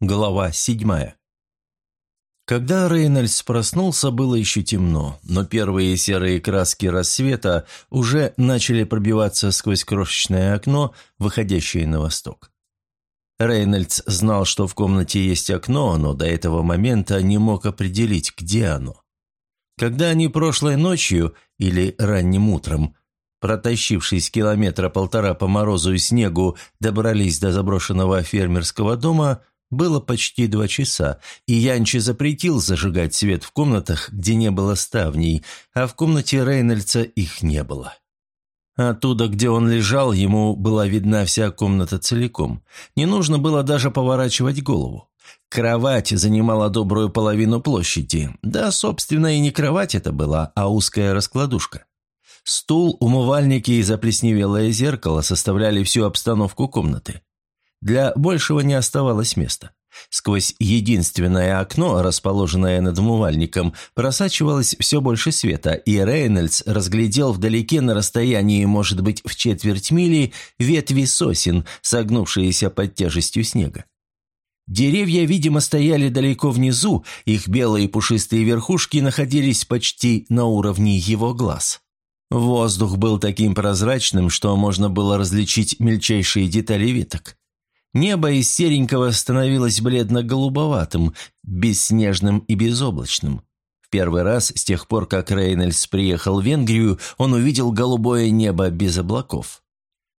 Глава седьмая. Когда Рейнольдс проснулся, было еще темно, но первые серые краски рассвета уже начали пробиваться сквозь крошечное окно, выходящее на восток. Рейнольдс знал, что в комнате есть окно, но до этого момента не мог определить, где оно. Когда они прошлой ночью или ранним утром, протащившись километра полтора по морозу и снегу, добрались до заброшенного фермерского дома – было почти два часа, и Янчи запретил зажигать свет в комнатах, где не было ставней, а в комнате Рейнольдса их не было. Оттуда, где он лежал, ему была видна вся комната целиком. Не нужно было даже поворачивать голову. Кровать занимала добрую половину площади. Да, собственно, и не кровать это была, а узкая раскладушка. Стул, умывальники и заплесневелое зеркало составляли всю обстановку комнаты. Для большего не оставалось места. Сквозь единственное окно, расположенное над умывальником, просачивалось все больше света, и Рейнольдс разглядел вдалеке на расстоянии, может быть, в четверть мили, ветви сосен, согнувшиеся под тяжестью снега. Деревья, видимо, стояли далеко внизу, их белые пушистые верхушки находились почти на уровне его глаз. Воздух был таким прозрачным, что можно было различить мельчайшие детали веток. Небо из серенького становилось бледно-голубоватым, бесснежным и безоблачным. В первый раз с тех пор, как Рейнольдс приехал в Венгрию, он увидел голубое небо без облаков.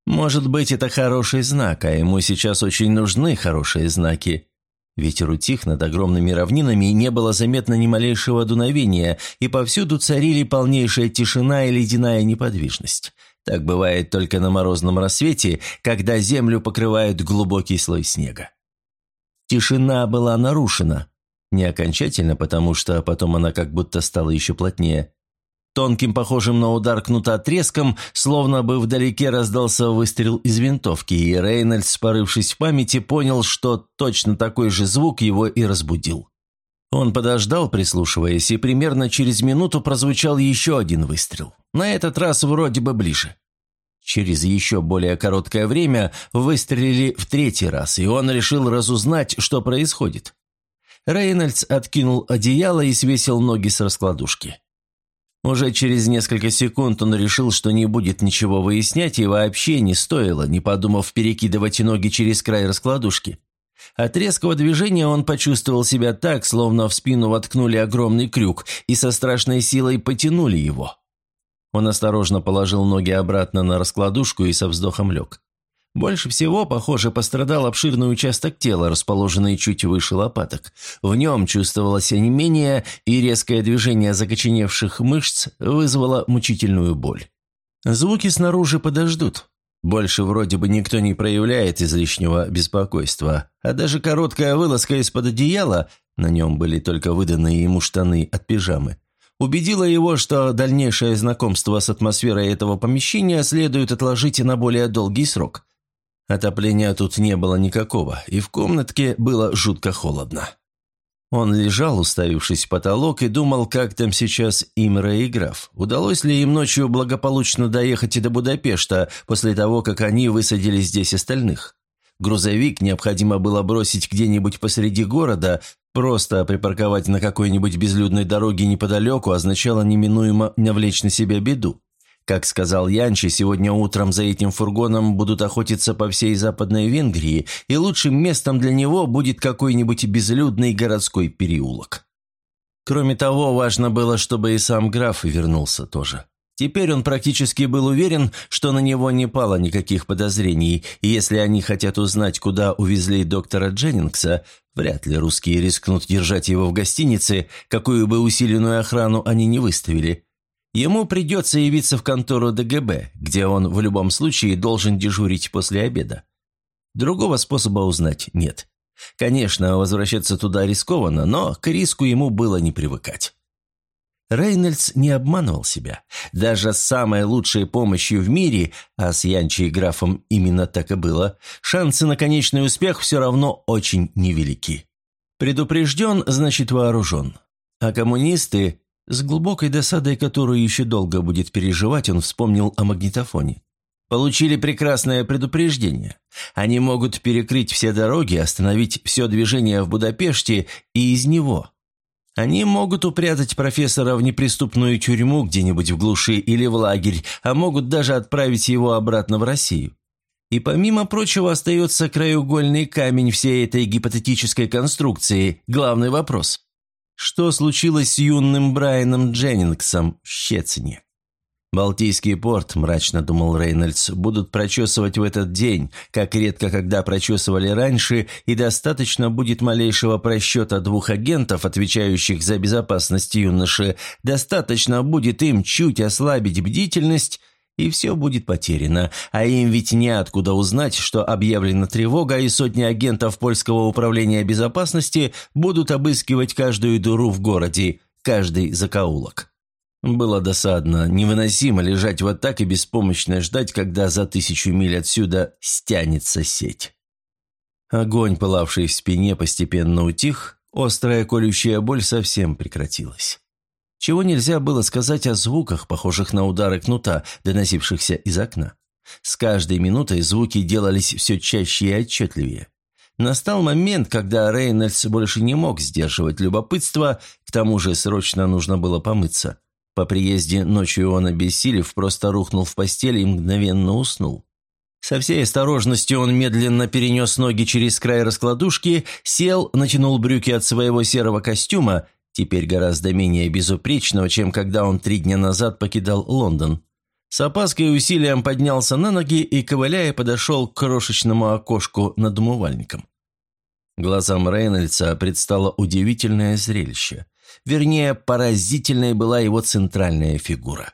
Может быть, это хороший знак, а ему сейчас очень нужны хорошие знаки. Ветер утих над огромными равнинами, не было заметно ни малейшего дуновения, и повсюду царили полнейшая тишина и ледяная неподвижность. Так бывает только на морозном рассвете, когда землю покрывает глубокий слой снега. Тишина была нарушена. Не окончательно, потому что потом она как будто стала еще плотнее. Тонким, похожим на удар кнута треском, словно бы вдалеке раздался выстрел из винтовки, и Рейнольдс, порывшись в памяти, понял, что точно такой же звук его и разбудил. Он подождал, прислушиваясь, и примерно через минуту прозвучал еще один выстрел. На этот раз вроде бы ближе. Через еще более короткое время выстрелили в третий раз, и он решил разузнать, что происходит. Рейнольдс откинул одеяло и свесил ноги с раскладушки. Уже через несколько секунд он решил, что не будет ничего выяснять, и вообще не стоило, не подумав перекидывать ноги через край раскладушки. От резкого движения он почувствовал себя так, словно в спину воткнули огромный крюк и со страшной силой потянули его. Он осторожно положил ноги обратно на раскладушку и со вздохом лег. Больше всего, похоже, пострадал обширный участок тела, расположенный чуть выше лопаток. В нем чувствовалось онемение, и резкое движение закоченевших мышц вызвало мучительную боль. Звуки снаружи подождут. Больше вроде бы никто не проявляет излишнего беспокойства, а даже короткая вылазка из-под одеяла, на нем были только выданные ему штаны от пижамы, убедила его, что дальнейшее знакомство с атмосферой этого помещения следует отложить на более долгий срок. Отопления тут не было никакого, и в комнатке было жутко холодно. Он лежал, уставившись в потолок, и думал, как там сейчас Имра и граф. Удалось ли им ночью благополучно доехать и до Будапешта после того, как они высадили здесь остальных? Грузовик необходимо было бросить где-нибудь посреди города, просто припарковать на какой-нибудь безлюдной дороге неподалеку означало неминуемо навлечь на себя беду. Как сказал Янчи, сегодня утром за этим фургоном будут охотиться по всей Западной Венгрии, и лучшим местом для него будет какой-нибудь безлюдный городской переулок. Кроме того, важно было, чтобы и сам граф вернулся тоже. Теперь он практически был уверен, что на него не пало никаких подозрений, и если они хотят узнать, куда увезли доктора Дженнингса, вряд ли русские рискнут держать его в гостинице, какую бы усиленную охрану они не выставили – Ему придется явиться в контору ДГБ, где он в любом случае должен дежурить после обеда. Другого способа узнать нет. Конечно, возвращаться туда рискованно, но к риску ему было не привыкать. Рейнольдс не обманывал себя. Даже с самой лучшей помощью в мире, а с Янчи и графом именно так и было, шансы на конечный успех все равно очень невелики. Предупрежден, значит вооружен. А коммунисты с глубокой досадой, которую еще долго будет переживать, он вспомнил о магнитофоне. получили прекрасное предупреждение. Они могут перекрыть все дороги, остановить все движение в Будапеште и из него. Они могут упрятать профессора в неприступную тюрьму где-нибудь в глуши или в лагерь, а могут даже отправить его обратно в Россию. И помимо прочего остается краеугольный камень всей этой гипотетической конструкции, главный вопрос. Что случилось с юным Брайаном Дженнингсом в Щецине? «Балтийский порт», – мрачно думал Рейнольдс, – «будут прочесывать в этот день, как редко когда прочесывали раньше, и достаточно будет малейшего просчета двух агентов, отвечающих за безопасность юноши, достаточно будет им чуть ослабить бдительность, и все будет потеряно, а им ведь неоткуда узнать, что объявлена тревога, и сотни агентов польского управления безопасности будут обыскивать каждую дуру в городе, каждый закоулок». Было досадно, невыносимо лежать вот так и беспомощно ждать, когда за тысячу миль отсюда стянется сеть. Огонь, пылавший в спине, постепенно утих, острая колющая боль совсем прекратилась. Чего нельзя было сказать о звуках, похожих на удары кнута, доносившихся из окна. С каждой минутой звуки делались все чаще и отчетливее. Настал момент, когда Рейнольдс больше не мог сдерживать любопытство, к тому же срочно нужно было помыться. По приезде ночью он, обессилев, просто рухнул в постель и мгновенно уснул. Со всей осторожностью он медленно перенес ноги через край раскладушки, сел, натянул брюки от своего серого костюма, теперь гораздо менее безупречного, чем когда он три дня назад покидал Лондон. С опаской и усилием поднялся на ноги и, ковыляя, подошел к крошечному окошку над умывальником. Глазам Рейнольдса предстало удивительное зрелище – Вернее, поразительной была его центральная фигура.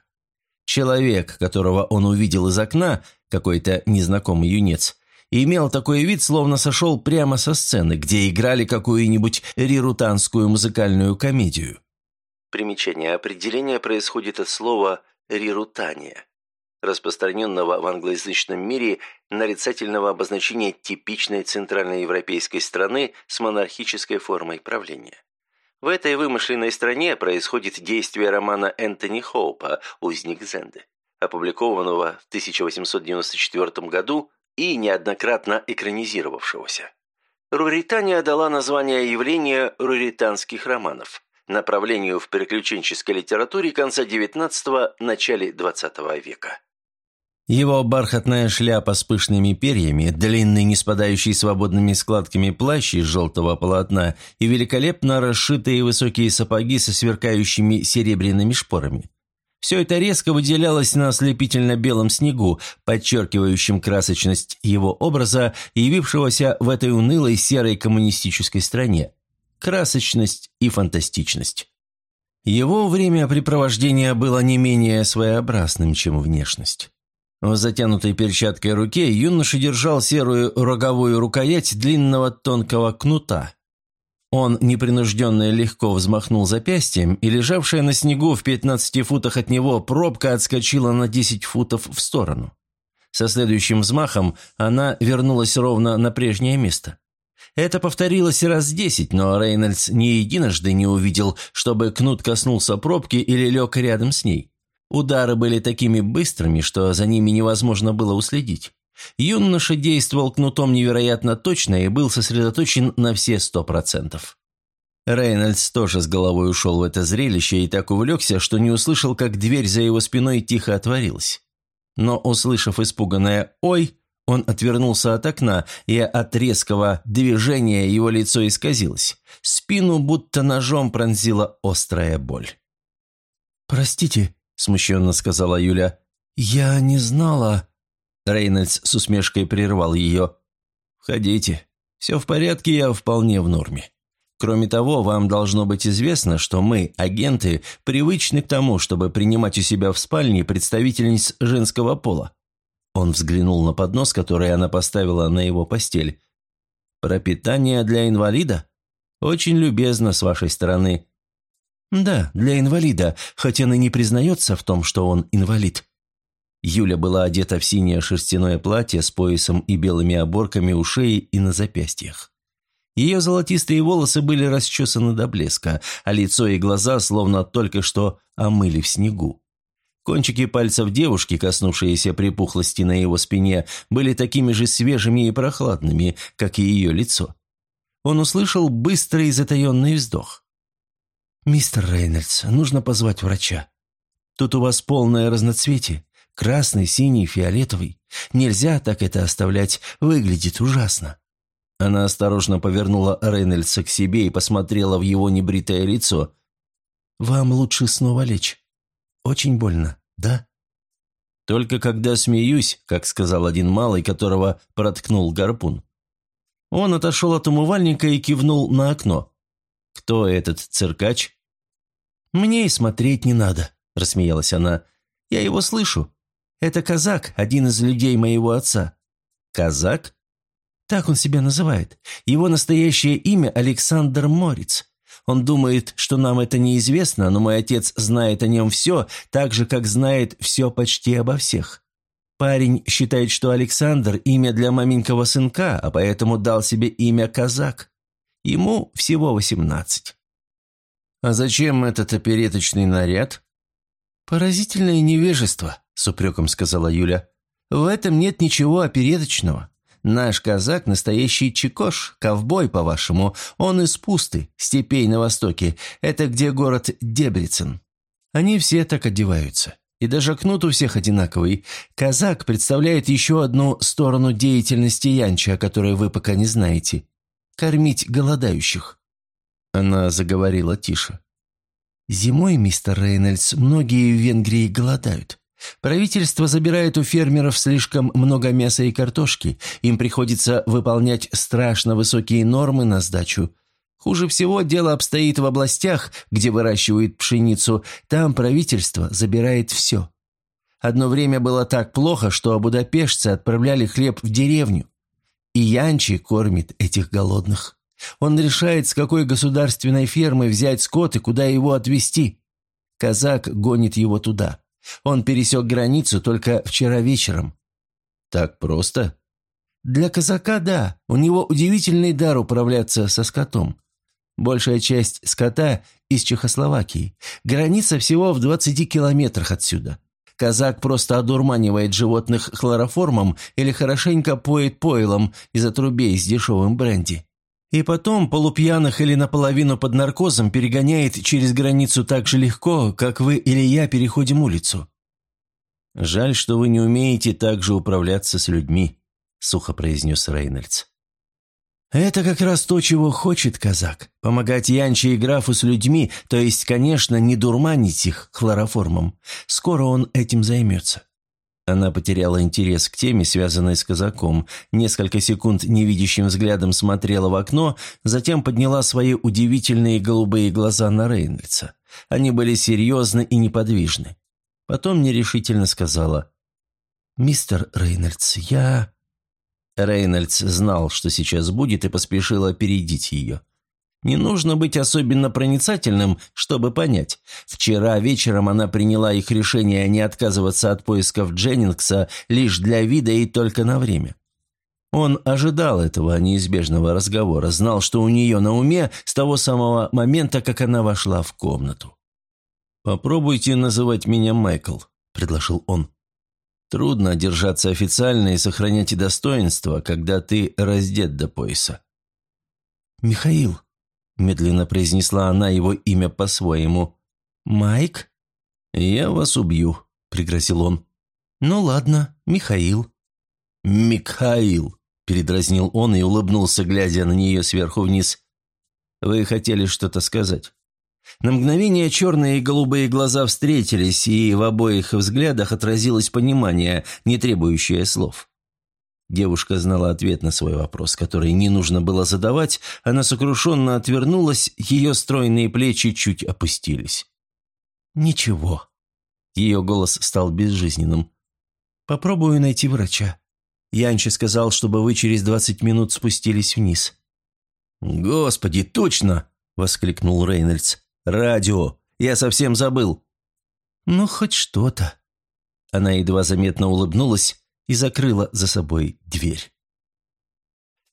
Человек, которого он увидел из окна, какой-то незнакомый юнец, имел такой вид, словно сошел прямо со сцены, где играли какую-нибудь рирутанскую музыкальную комедию. Примечание определения происходит от слова «рирутания», распространенного в англоязычном мире нарицательного обозначения типичной центральноевропейской страны с монархической формой правления. В этой вымышленной стране происходит действие романа Энтони Хоупа «Узник Зенды», опубликованного в 1894 году и неоднократно экранизировавшегося. Руритания дала название явления руританских романов, направлению в приключенческой литературе конца XIX – начале XX века. Его бархатная шляпа с пышными перьями, длинный, не спадающий свободными складками плащ из желтого полотна и великолепно расшитые высокие сапоги со сверкающими серебряными шпорами. Все это резко выделялось на ослепительно-белом снегу, подчеркивающем красочность его образа, явившегося в этой унылой серой коммунистической стране. Красочность и фантастичность. Его времяпрепровождение было не менее своеобразным, чем внешность. В затянутой перчаткой руке юноша держал серую роговую рукоять длинного тонкого кнута. Он непринужденно и легко взмахнул запястьем, и лежавшая на снегу в 15 футах от него пробка отскочила на 10 футов в сторону. Со следующим взмахом она вернулась ровно на прежнее место. Это повторилось раз десять, но Рейнольдс ни единожды не увидел, чтобы кнут коснулся пробки или лег рядом с ней. Удары были такими быстрыми, что за ними невозможно было уследить. Юноша действовал кнутом невероятно точно и был сосредоточен на все сто процентов. Рейнольдс тоже с головой ушел в это зрелище и так увлекся, что не услышал, как дверь за его спиной тихо отворилась. Но, услышав испуганное «Ой!», он отвернулся от окна, и от резкого движения его лицо исказилось. Спину будто ножом пронзила острая боль. «Простите», – смущенно сказала Юля. «Я не знала...» Рейнольдс с усмешкой прервал ее. «Входите. Все в порядке, я вполне в норме. Кроме того, вам должно быть известно, что мы, агенты, привычны к тому, чтобы принимать у себя в спальне представительниц женского пола». Он взглянул на поднос, который она поставила на его постель. «Пропитание для инвалида? Очень любезно с вашей стороны. «Да, для инвалида, хотя он и не признается в том, что он инвалид». Юля была одета в синее шерстяное платье с поясом и белыми оборками у шеи и на запястьях. Ее золотистые волосы были расчесаны до блеска, а лицо и глаза словно только что омыли в снегу. Кончики пальцев девушки, коснувшиеся припухлости на его спине, были такими же свежими и прохладными, как и ее лицо. Он услышал быстрый затаенный вздох. «Мистер Рейнольдс, нужно позвать врача. Тут у вас полное разноцветие. Красный, синий, фиолетовый. Нельзя так это оставлять, выглядит ужасно». Она осторожно повернула Рейнольдса к себе и посмотрела в его небритое лицо. «Вам лучше снова лечь. Очень больно, да?» «Только когда смеюсь», как сказал один малый, которого проткнул гарпун. Он отошел от умывальника и кивнул на окно. «Кто этот циркач?» «Мне и смотреть не надо», – рассмеялась она. «Я его слышу. Это казак, один из людей моего отца». «Казак?» Так он себя называет. Его настоящее имя Александр Морец. Он думает, что нам это неизвестно, но мой отец знает о нем все, так же, как знает все почти обо всех. Парень считает, что Александр – имя для маменького сынка, а поэтому дал себе имя Казак. Ему всего восемнадцать. «А зачем этот опереточный наряд?» «Поразительное невежество», – с упреком сказала Юля. «В этом нет ничего опереточного. Наш казак – настоящий чекош, ковбой, по-вашему. Он из Пусты, степей на востоке. Это где город Дебрицен. Они все так одеваются. И даже кнут у всех одинаковый. Казак представляет еще одну сторону деятельности Янча, о которой вы пока не знаете. Кормить голодающих. Она заговорила тише. «Зимой, мистер Рейнольдс, многие в Венгрии голодают. Правительство забирает у фермеров слишком много мяса и картошки, им приходится выполнять страшно высокие нормы на сдачу. Хуже всего дело обстоит в областях, где выращивают пшеницу, там правительство забирает все. Одно время было так плохо, что будапештцы отправляли хлеб в деревню. И Янчи кормит этих голодных. Он решает, с какой государственной фермы взять скот и куда его отвезти. Казак гонит его туда. Он пересек границу только вчера вечером». «Так просто?» «Для казака – да. У него удивительный дар управляться со скотом. Большая часть скота из Чехословакии. Граница всего в 20 километрах отсюда. Казак просто одурманивает животных хлороформом или хорошенько поет пойлом из отрубей с дешевым бренди. И потом полупьяных или наполовину под наркозом перегоняет через границу так же легко, как вы или я переходим улицу. «Жаль, что вы не умеете так же управляться с людьми», — сухо произнес Рейнольдс. «Это как раз то, чего хочет казак. Помогать Янче и графу с людьми, то есть, конечно, не дурманить их хлороформом. Скоро он этим займется. Она потеряла интерес к теме, связанной с казаком, несколько секунд невидящим взглядом смотрела в окно, затем подняла свои удивительные голубые глаза на Рейнольдса. Они были серьезны и неподвижны. Потом нерешительно сказала «Мистер Рейнольдс, я...» Рейнольдс знал, что сейчас будет, и поспешил опередить ее. Не нужно быть особенно проницательным, чтобы понять. Вчера вечером она приняла их решение не отказываться от поисков Дженнингса лишь для вида и только на время. Он ожидал этого неизбежного разговора, знал, что у нее на уме с того самого момента, как она вошла в комнату. «Попробуйте называть меня Майкл», – предложил он. «Трудно держаться официально и сохранять достоинство, когда ты раздет до пояса». «Михаил», Медленно произнесла она его имя по-своему. «Майк?» «Я вас убью», — пригрозил он. «Ну ладно, Михаил». «Михаил», — передразнил он и улыбнулся, глядя на нее сверху вниз. «Вы хотели что-то сказать?» На мгновение черные и голубые глаза встретились, и в обоих взглядах отразилось понимание, не требующее слов. Девушка знала ответ на свой вопрос, который не нужно было задавать. Она сокрушенно отвернулась, ее стройные плечи чуть опустились. «Ничего». Ее голос стал безжизненным. «Попробую найти врача. Янчи сказал, чтобы вы через двадцать минут спустились вниз». «Господи, точно!» — воскликнул Рейнольдс. «Радио! Я совсем забыл!» «Ну, хоть что-то». Она едва заметно улыбнулась, и закрыла за собой дверь.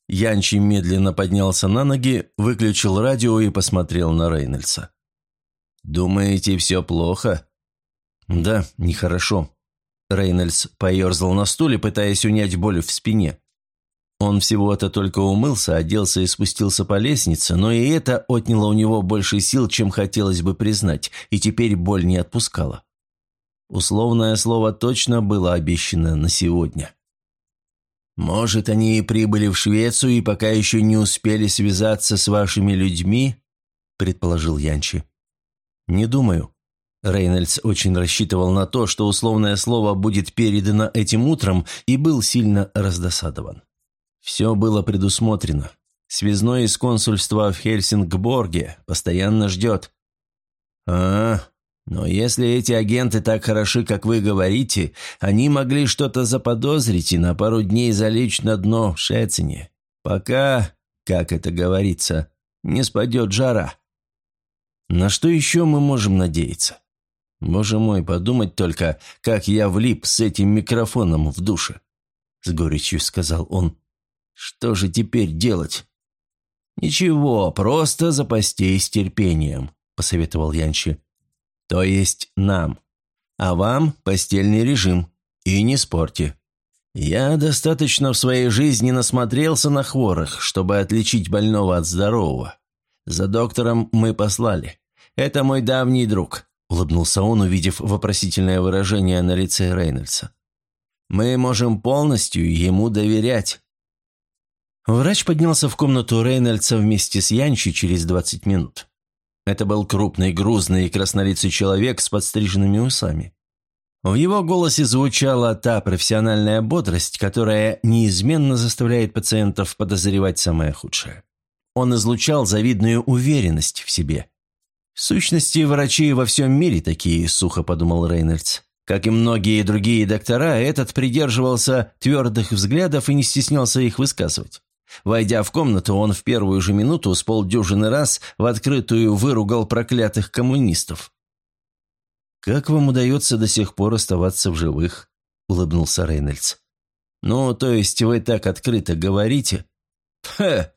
Янчи медленно поднялся на ноги, выключил радио и посмотрел на Рейнольдса. «Думаете, все плохо?» «Да, нехорошо». Рейнольдс поерзал на стуле, пытаясь унять боль в спине. Он всего-то только умылся, оделся и спустился по лестнице, но и это отняло у него больше сил, чем хотелось бы признать, и теперь боль не отпускала. Условное слово точно было обещано на сегодня. «Может, они и прибыли в Швецию и пока еще не успели связаться с вашими людьми?» – предположил Янчи. «Не думаю». Рейнольдс очень рассчитывал на то, что условное слово будет передано этим утром, и был сильно раздосадован. Все было предусмотрено. Связной из консульства в Хельсингборге постоянно ждет. «А, но если эти агенты так хороши, как вы говорите, они могли что-то заподозрить и на пару дней залечь на дно в Шецине. Пока, как это говорится, не спадет жара. На что еще мы можем надеяться? Боже мой, подумать только, как я влип с этим микрофоном в душе. С горечью сказал он. Что же теперь делать? «Ничего, просто запастись терпением», – посоветовал Янчи. То есть нам. А вам постельный режим. И не спорьте. Я достаточно в своей жизни насмотрелся на хворых, чтобы отличить больного от здорового. За доктором мы послали. Это мой давний друг», — улыбнулся он, увидев вопросительное выражение на лице Рейнольдса. «Мы можем полностью ему доверять». Врач поднялся в комнату Рейнольдса вместе с Янчи через двадцать минут. Это был крупный, грузный и краснолицый человек с подстриженными усами. В его голосе звучала та профессиональная бодрость, которая неизменно заставляет пациентов подозревать самое худшее. Он излучал завидную уверенность в себе. «В сущности, врачи во всем мире такие», – сухо подумал Рейнольдс. Как и многие другие доктора, этот придерживался твердых взглядов и не стеснялся их высказывать. Войдя в комнату, он в первую же минуту с полдюжины раз в открытую выругал проклятых коммунистов. «Как вам удается до сих пор оставаться в живых?» – улыбнулся Рейнольдс. «Ну, то есть вы так открыто говорите?» «Хе!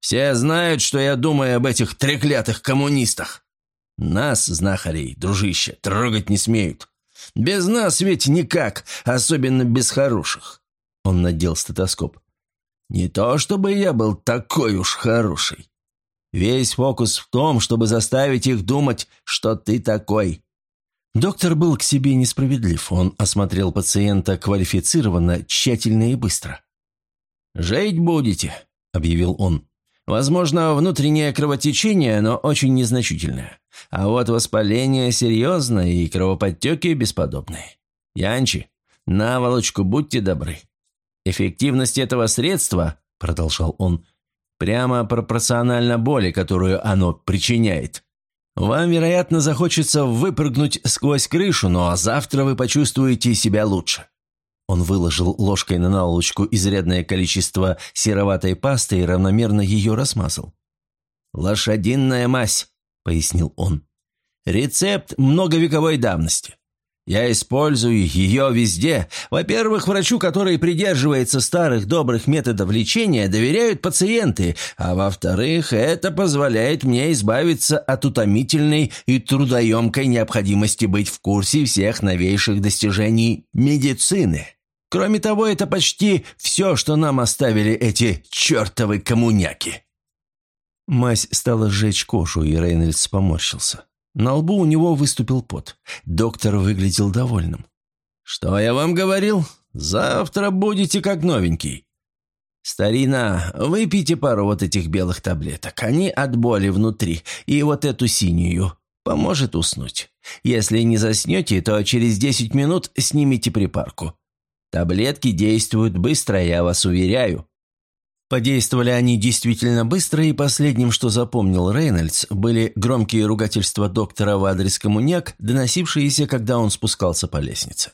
Все знают, что я думаю об этих треклятых коммунистах. Нас, знахарей, дружище, трогать не смеют. Без нас ведь никак, особенно без хороших». Он надел стетоскоп. Не то чтобы я был такой уж хороший. Весь фокус в том, чтобы заставить их думать, что ты такой. Доктор был к себе несправедлив. Он осмотрел пациента квалифицированно, тщательно и быстро. «Жить будете», — объявил он. «Возможно, внутреннее кровотечение, но очень незначительное. А вот воспаление серьезное и кровоподтеки бесподобные. Янчи, наволочку будьте добры. Эффективность этого средства, продолжал он, прямо пропорциональна боли, которую оно причиняет. Вам, вероятно, захочется выпрыгнуть сквозь крышу, но завтра вы почувствуете себя лучше. Он выложил ложкой на наволочку изрядное количество сероватой пасты и равномерно ее размазал. «Лошадиная мазь», — пояснил он. «Рецепт многовековой давности. Я использую ее везде. Во-первых, врачу, который придерживается старых добрых методов лечения, доверяют пациенты, а во-вторых, это позволяет мне избавиться от утомительной и трудоемкой необходимости быть в курсе всех новейших достижений медицины. Кроме того, это почти все, что нам оставили эти чертовы коммуняки». Мазь стала сжечь кожу, и Рейнольдс поморщился. На лбу у него выступил пот. Доктор выглядел довольным. «Что я вам говорил? Завтра будете как новенький. Старина, выпейте пару вот этих белых таблеток. Они от боли внутри. И вот эту синюю. Поможет уснуть. Если не заснете, то через 10 минут снимите припарку. Таблетки действуют быстро, я вас уверяю. Подействовали они действительно быстро, и последним, что запомнил Рейнольдс, были громкие ругательства доктора в адрес коммуняк, доносившиеся, когда он спускался по лестнице.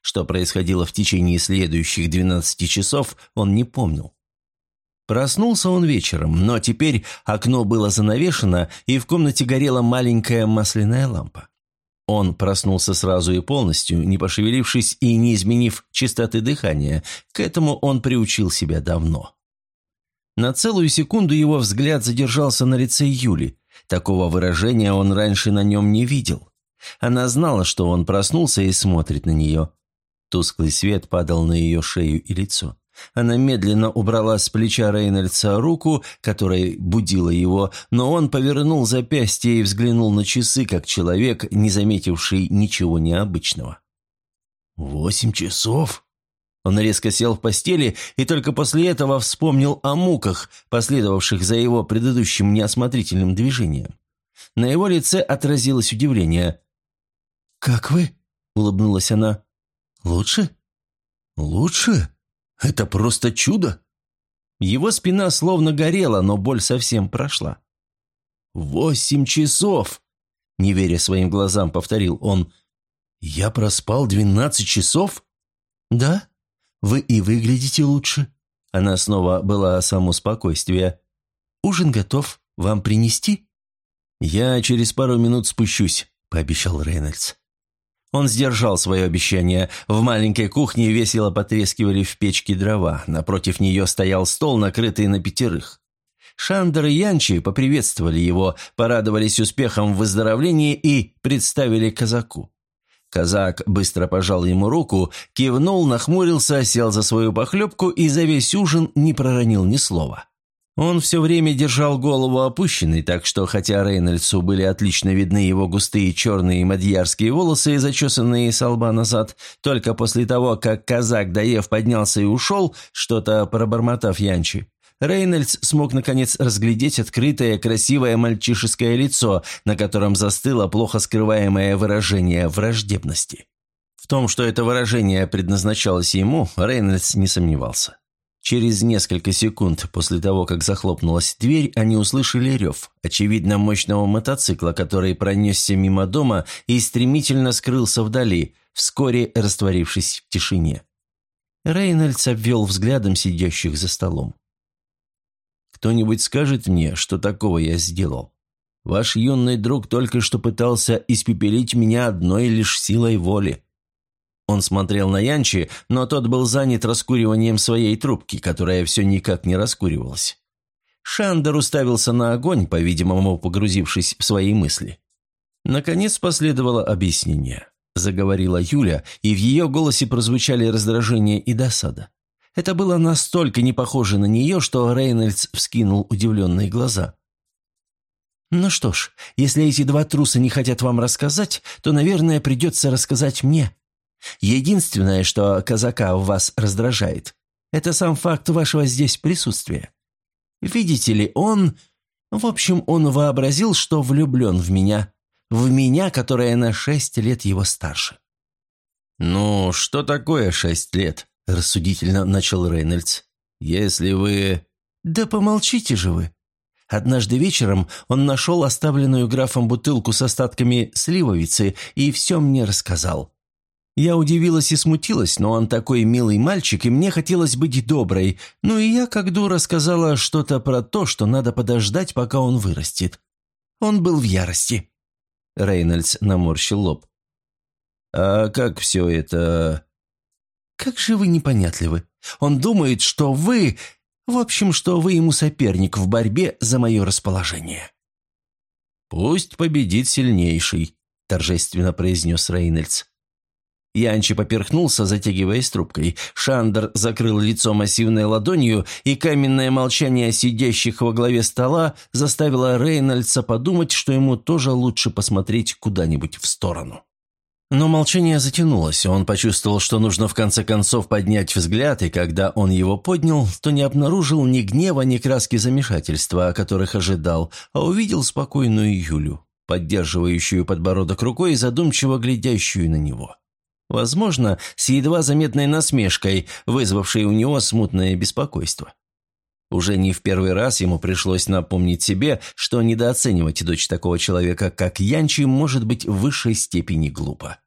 Что происходило в течение следующих 12 часов, он не помнил. Проснулся он вечером, но теперь окно было занавешено, и в комнате горела маленькая масляная лампа. Он проснулся сразу и полностью, не пошевелившись и не изменив чистоты дыхания. К этому он приучил себя давно. На целую секунду его взгляд задержался на лице Юли. Такого выражения он раньше на нем не видел. Она знала, что он проснулся и смотрит на нее. Тусклый свет падал на ее шею и лицо. Она медленно убрала с плеча Рейнольдса руку, которая будила его, но он повернул запястье и взглянул на часы, как человек, не заметивший ничего необычного. «Восемь часов?» Он резко сел в постели и только после этого вспомнил о муках, последовавших за его предыдущим неосмотрительным движением. На его лице отразилось удивление. «Как вы?» — улыбнулась она. «Лучше?» «Лучше? Это просто чудо!» Его спина словно горела, но боль совсем прошла. «Восемь часов!» — не веря своим глазам, повторил он. «Я проспал двенадцать часов?» «Да, вы и выглядите лучше». Она снова была само спокойствие. «Ужин готов. Вам принести?» «Я через пару минут спущусь», — пообещал Рейнольдс. Он сдержал свое обещание. В маленькой кухне весело потрескивали в печке дрова. Напротив нее стоял стол, накрытый на пятерых. Шандер и Янчи поприветствовали его, порадовались успехом в выздоровлении и представили казаку. Казак быстро пожал ему руку, кивнул, нахмурился, сел за свою похлебку и за весь ужин не проронил ни слова. Он все время держал голову опущенной, так что, хотя Рейнольдсу были отлично видны его густые черные мадьярские волосы, зачесанные с лба назад, только после того, как казак, доев, поднялся и ушел, что-то пробормотав Янчи, Рейнольдс смог, наконец, разглядеть открытое, красивое мальчишеское лицо, на котором застыло плохо скрываемое выражение враждебности. В том, что это выражение предназначалось ему, Рейнольдс не сомневался. Через несколько секунд после того, как захлопнулась дверь, они услышали рев, очевидно, мощного мотоцикла, который пронесся мимо дома и стремительно скрылся вдали, вскоре растворившись в тишине. Рейнольдс обвел взглядом сидящих за столом. «Кто-нибудь скажет мне, что такого я сделал? Ваш юный друг только что пытался испепелить меня одной лишь силой воли. Он смотрел на Янчи, но тот был занят раскуриванием своей трубки, которая все никак не раскуривалась. Шандер уставился на огонь, по-видимому, погрузившись в свои мысли. Наконец последовало объяснение. Заговорила Юля, и в ее голосе прозвучали раздражение и досада. Это было настолько не похоже на нее, что Рейнольдс вскинул удивленные глаза. «Ну что ж, если эти два труса не хотят вам рассказать, то, наверное, придется рассказать мне», Единственное, что казака в вас раздражает, это сам факт вашего здесь присутствия. Видите ли, он... В общем, он вообразил, что влюблен в меня. В меня, которая на шесть лет его старше. «Ну, что такое шесть лет?» – рассудительно начал Рейнольдс. «Если вы...» «Да помолчите же вы!» Однажды вечером он нашел оставленную графом бутылку с остатками сливовицы и все мне рассказал. Я удивилась и смутилась, но он такой милый мальчик, и мне хотелось быть доброй. Ну и я, как дура, сказала что-то про то, что надо подождать, пока он вырастет. Он был в ярости. Рейнольдс наморщил лоб. «А как все это...» «Как же вы непонятливы. Он думает, что вы... В общем, что вы ему соперник в борьбе за мое расположение». «Пусть победит сильнейший», – торжественно произнес Рейнольдс. Янчи поперхнулся, затягиваясь трубкой. Шандер закрыл лицо массивной ладонью, и каменное молчание сидящих во главе стола заставило Рейнольдса подумать, что ему тоже лучше посмотреть куда-нибудь в сторону. Но молчание затянулось, он почувствовал, что нужно в конце концов поднять взгляд, и когда он его поднял, то не обнаружил ни гнева, ни краски замешательства, о которых ожидал, а увидел спокойную Юлю, поддерживающую подбородок рукой и задумчиво глядящую на него. Возможно, с едва заметной насмешкой, вызвавшей у него смутное беспокойство. Уже не в первый раз ему пришлось напомнить себе, что недооценивать дочь такого человека, как Янчи, может быть в высшей степени глупо.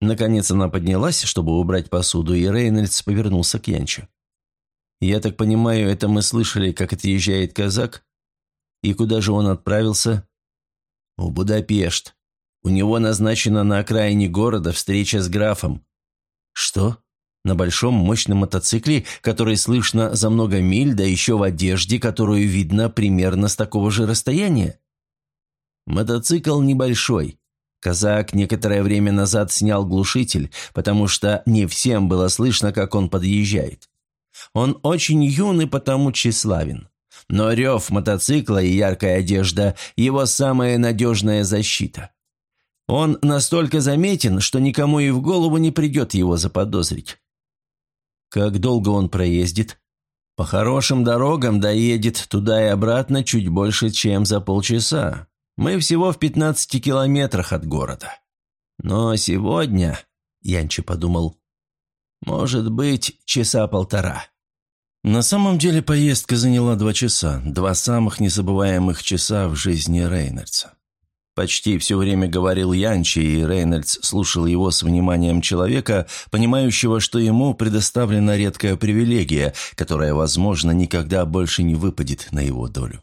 Наконец она поднялась, чтобы убрать посуду, и Рейнольдс повернулся к Янчу. «Я так понимаю, это мы слышали, как отъезжает казак? И куда же он отправился?» «В Будапешт. У него назначена на окраине города встреча с графом». «Что? На большом мощном мотоцикле, который слышно за много миль, да еще в одежде, которую видно примерно с такого же расстояния?» «Мотоцикл небольшой». Казак некоторое время назад снял глушитель, потому что не всем было слышно, как он подъезжает. Он очень юн и потому тщеславен. Но рев мотоцикла и яркая одежда – его самая надежная защита. Он настолько заметен, что никому и в голову не придет его заподозрить. Как долго он проездит? По хорошим дорогам доедет туда и обратно чуть больше, чем за полчаса. Мы всего в 15 километрах от города. Но сегодня, Янчи подумал, может быть, часа полтора. На самом деле поездка заняла два часа, два самых незабываемых часа в жизни Рейнольдса. Почти все время говорил Янчи, и Рейнольдс слушал его с вниманием человека, понимающего, что ему предоставлена редкая привилегия, которая, возможно, никогда больше не выпадет на его долю.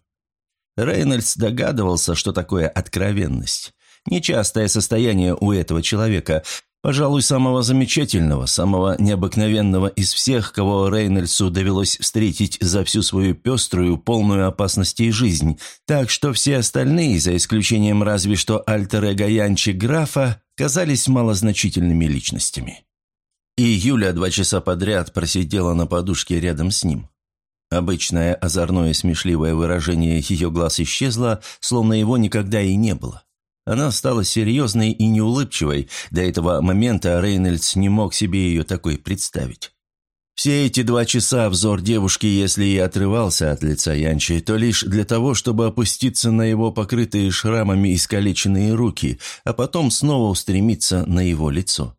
Рейнольдс догадывался, что такое откровенность. Нечастое состояние у этого человека, Пожалуй, самого замечательного, самого необыкновенного из всех, кого Рейнольдсу довелось встретить за всю свою пеструю, полную опасностей жизнь, так что все остальные, за исключением разве что альтер-эго графа, казались малозначительными личностями. И Юля два часа подряд просидела на подушке рядом с ним. Обычное озорное смешливое выражение ее глаз исчезло, словно его никогда и не было. Она стала серьезной и неулыбчивой. До этого момента Рейнольдс не мог себе ее такой представить. Все эти два часа взор девушки, если и отрывался от лица Янчи, то лишь для того, чтобы опуститься на его покрытые шрамами искалеченные руки, а потом снова устремиться на его лицо.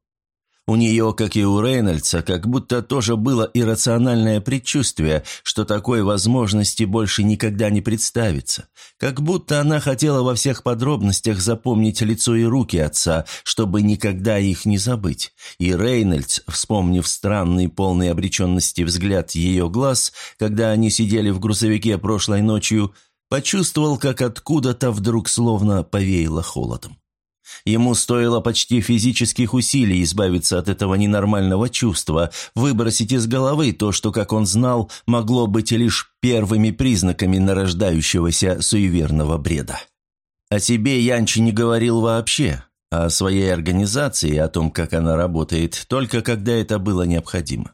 У нее, как и у Рейнольдса, как будто тоже было иррациональное предчувствие, что такой возможности больше никогда не представится. Как будто она хотела во всех подробностях запомнить лицо и руки отца, чтобы никогда их не забыть. И Рейнольдс, вспомнив странный, полный обреченности взгляд ее глаз, когда они сидели в грузовике прошлой ночью, почувствовал, как откуда-то вдруг словно повеяло холодом. Ему стоило почти физических усилий избавиться от этого ненормального чувства, выбросить из головы то, что, как он знал, могло быть лишь первыми признаками нарождающегося суеверного бреда. О себе Янчи не говорил вообще, а о своей организации, о том, как она работает, только когда это было необходимо.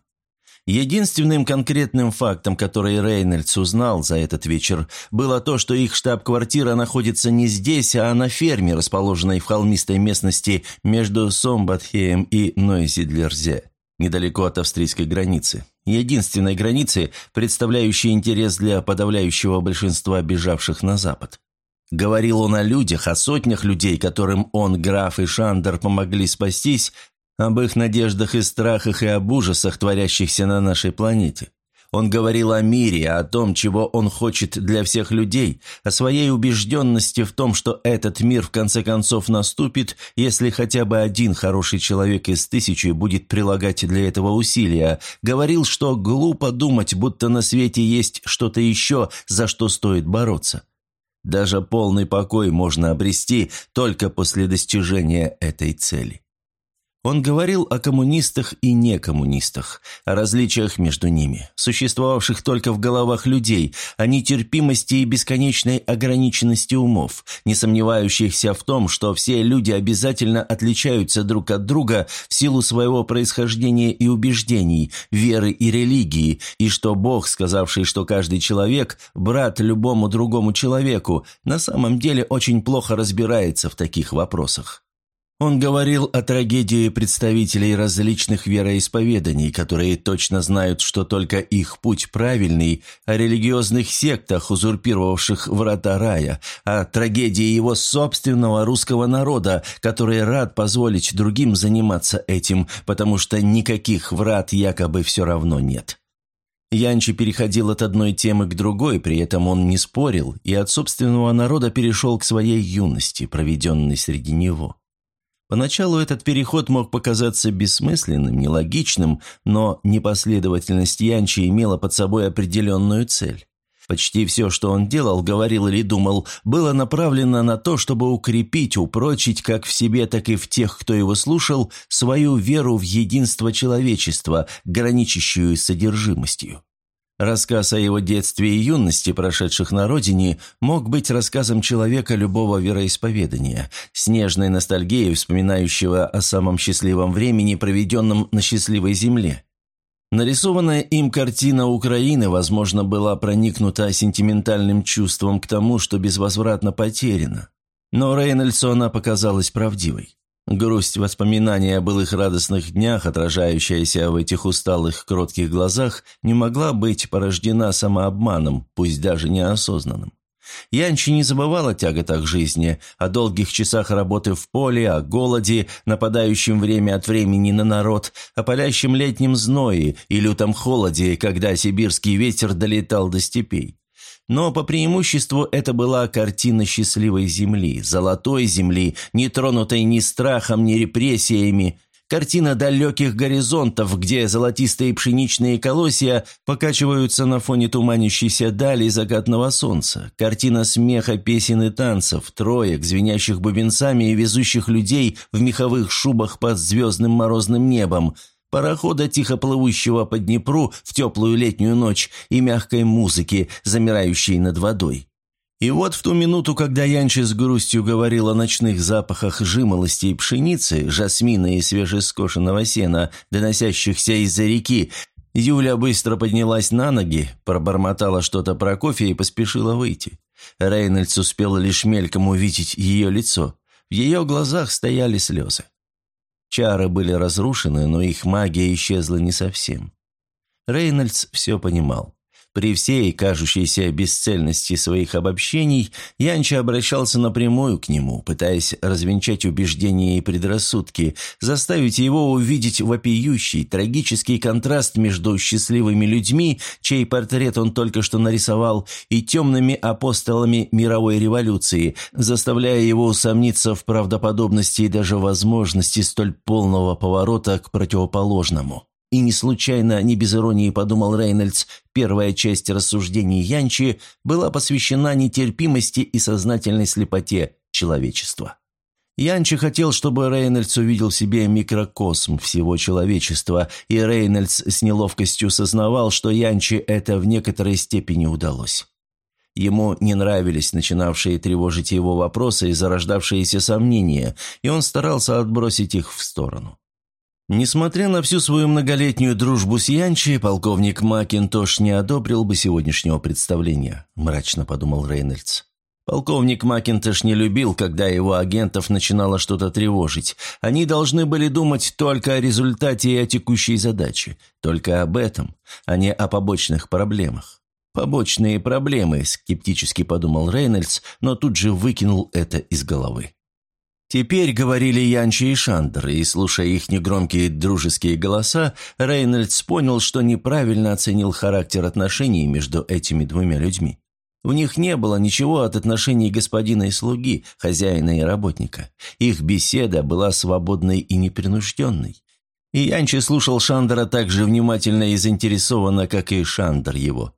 Единственным конкретным фактом, который Рейнольдс узнал за этот вечер, было то, что их штаб-квартира находится не здесь, а на ферме, расположенной в холмистой местности между Сомбатхеем и Нойзидлерзе, недалеко от австрийской границы. Единственной границы, представляющей интерес для подавляющего большинства бежавших на запад. Говорил он о людях, о сотнях людей, которым он, граф и Шандер помогли спастись, об их надеждах и страхах и об ужасах, творящихся на нашей планете. Он говорил о мире, о том, чего он хочет для всех людей, о своей убежденности в том, что этот мир в конце концов наступит, если хотя бы один хороший человек из тысячи будет прилагать для этого усилия. Говорил, что глупо думать, будто на свете есть что-то еще, за что стоит бороться. Даже полный покой можно обрести только после достижения этой цели. Он говорил о коммунистах и некоммунистах, о различиях между ними, существовавших только в головах людей, о нетерпимости и бесконечной ограниченности умов, не сомневающихся в том, что все люди обязательно отличаются друг от друга в силу своего происхождения и убеждений, веры и религии, и что Бог, сказавший, что каждый человек – брат любому другому человеку, на самом деле очень плохо разбирается в таких вопросах. Он говорил о трагедии представителей различных вероисповеданий, которые точно знают, что только их путь правильный, о религиозных сектах, узурпировавших врата рая, о трагедии его собственного русского народа, который рад позволить другим заниматься этим, потому что никаких врат якобы все равно нет. Янчи переходил от одной темы к другой, при этом он не спорил, и от собственного народа перешел к своей юности, проведенной среди него. Поначалу этот переход мог показаться бессмысленным, нелогичным, но непоследовательность Янчи имела под собой определенную цель. Почти все, что он делал, говорил или думал, было направлено на то, чтобы укрепить, упрочить как в себе, так и в тех, кто его слушал, свою веру в единство человечества, граничащую с содержимостью. Рассказ о его детстве и юности, прошедших на родине, мог быть рассказом человека любого вероисповедания, с нежной ностальгией, вспоминающего о самом счастливом времени, проведенном на счастливой земле. Нарисованная им картина Украины, возможно, была проникнута сентиментальным чувством к тому, что безвозвратно потеряно. Но Рейнольдсу она показалась правдивой. Грусть воспоминания о былых радостных днях, отражающаяся в этих усталых, кротких глазах, не могла быть порождена самообманом, пусть даже неосознанным. Янчи не забывал о тяготах жизни, о долгих часах работы в поле, о голоде, нападающем время от времени на народ, о палящем летнем зное и лютом холоде, когда сибирский ветер долетал до степей. Но по преимуществу это была картина счастливой земли, золотой земли, не тронутой ни страхом, ни репрессиями, картина далеких горизонтов, где золотистые пшеничные колосья покачиваются на фоне туманящейся дали закатного солнца, картина смеха, песен и танцев, троек, звенящих бубенцами и везущих людей в меховых шубах под звездным морозным небом – парохода, тихо плывущего по Днепру в теплую летнюю ночь и мягкой музыки, замирающей над водой. И вот в ту минуту, когда Янчи с грустью говорил о ночных запахах жимолости и пшеницы, жасмина и свежескошенного сена, доносящихся из-за реки, Юля быстро поднялась на ноги, пробормотала что-то про кофе и поспешила выйти. Рейнольдс успел лишь мельком увидеть ее лицо. В ее глазах стояли слезы. Чары были разрушены, но их магия исчезла не совсем. Рейнольдс все понимал. При всей кажущейся бесцельности своих обобщений Янча обращался напрямую к нему, пытаясь развенчать убеждения и предрассудки, заставить его увидеть вопиющий, трагический контраст между счастливыми людьми, чей портрет он только что нарисовал, и темными апостолами мировой революции, заставляя его усомниться в правдоподобности и даже возможности столь полного поворота к противоположному. И не случайно, не без иронии подумал Рейнольдс, первая часть рассуждений Янчи была посвящена нетерпимости и сознательной слепоте человечества. Янчи хотел, чтобы Рейнольдс увидел в себе микрокосм всего человечества, и Рейнольдс с неловкостью сознавал, что Янчи это в некоторой степени удалось. Ему не нравились начинавшие тревожить его вопросы и зарождавшиеся сомнения, и он старался отбросить их в сторону. Несмотря на всю свою многолетнюю дружбу с Янчи, полковник Макинтош не одобрил бы сегодняшнего представления, мрачно подумал Рейнольдс. Полковник Макинтош не любил, когда его агентов начинало что-то тревожить. Они должны были думать только о результате и о текущей задаче. Только об этом, а не о побочных проблемах. «Побочные проблемы», – скептически подумал Рейнольдс, но тут же выкинул это из головы. Теперь говорили Янчи и Шандер, и, слушая их негромкие дружеские голоса, Рейнольдс понял, что неправильно оценил характер отношений между этими двумя людьми. У них не было ничего от отношений господина и слуги, хозяина и работника. Их беседа была свободной и непринужденной. И Янчи слушал Шандера так же внимательно и заинтересованно, как и Шандер его.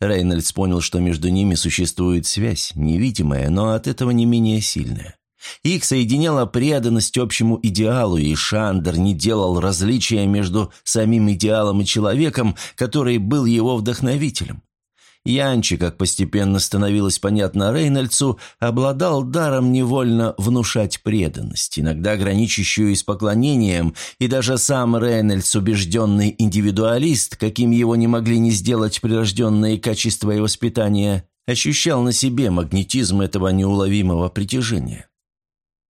Рейнольдс понял, что между ними существует связь, невидимая, но от этого не менее сильная. Их соединяла преданность общему идеалу, и Шандер не делал различия между самим идеалом и человеком, который был его вдохновителем. Янчи, как постепенно становилось понятно Рейнольдсу, обладал даром невольно внушать преданность, иногда граничащую с поклонением, и даже сам Рейнольдс, убежденный индивидуалист, каким его не могли не сделать прирожденные качества и воспитания, ощущал на себе магнетизм этого неуловимого притяжения.